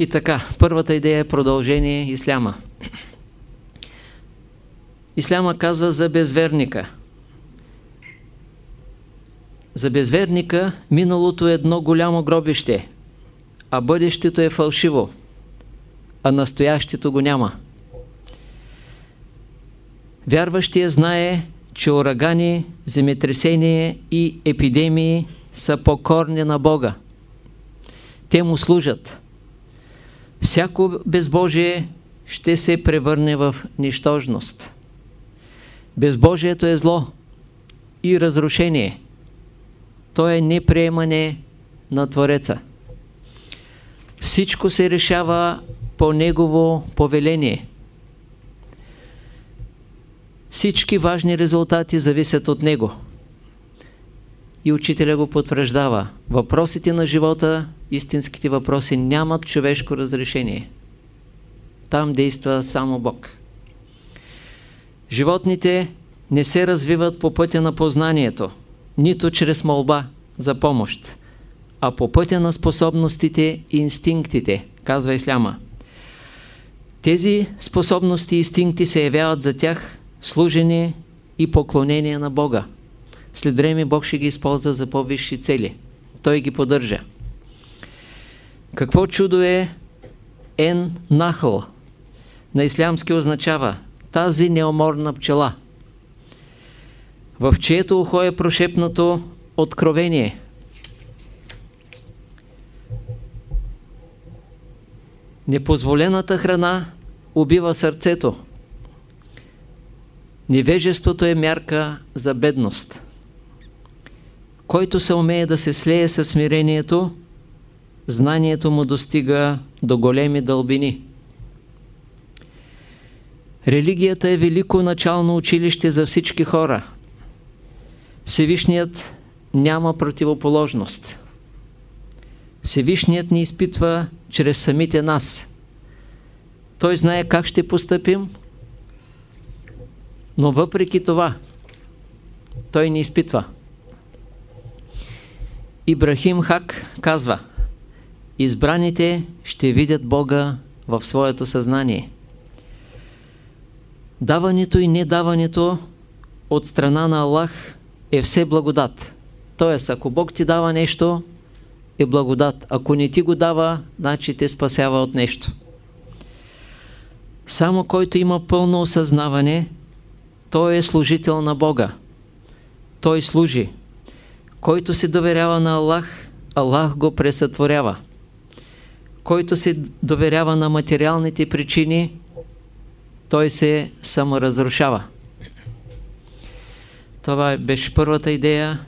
И така, първата идея е продължение Исляма. Исляма казва за безверника. За безверника миналото е едно голямо гробище, а бъдещето е фалшиво, а настоящето го няма. Вярващия знае, че урагани, земетресения и епидемии са покорни на Бога. Те му служат. Всяко безбожие ще се превърне в нищожност. Безбожието е зло и разрушение. То е неприемане на Твореца. Всичко се решава по Негово повеление. Всички важни резултати зависят от Него. И учителя го потвърждава. Въпросите на живота, истинските въпроси, нямат човешко разрешение. Там действа само Бог. Животните не се развиват по пътя на познанието, нито чрез молба за помощ, а по пътя на способностите и инстинктите, казва Исляма. Тези способности и инстинкти се явяват за тях служение и поклонение на Бога. След време Бог ще ги използва за по-висши цели. Той ги поддържа. Какво чудо е Ен Нахъл? На ислямски означава тази неуморна пчела, в чието ухо е прошепнато откровение. Непозволената храна убива сърцето. Невежеството е мярка за бедност. Който се умее да се слее със смирението, знанието му достига до големи дълбини. Религията е велико начално училище за всички хора. Всевишният няма противоположност. Всевишният ни изпитва чрез самите нас. Той знае как ще постъпим, но въпреки това, той ни изпитва. Ибрахим Хак казва, избраните ще видят Бога в своето съзнание. Даването и недаването от страна на Аллах е все благодат. Тоест, ако Бог ти дава нещо, е благодат. Ако не ти го дава, значи те спасява от нещо. Само който има пълно осъзнаване, той е служител на Бога. Той служи. Който се доверява на Аллах, Аллах го пресътворява. Който се доверява на материалните причини, той се саморазрушава. Това беше първата идея.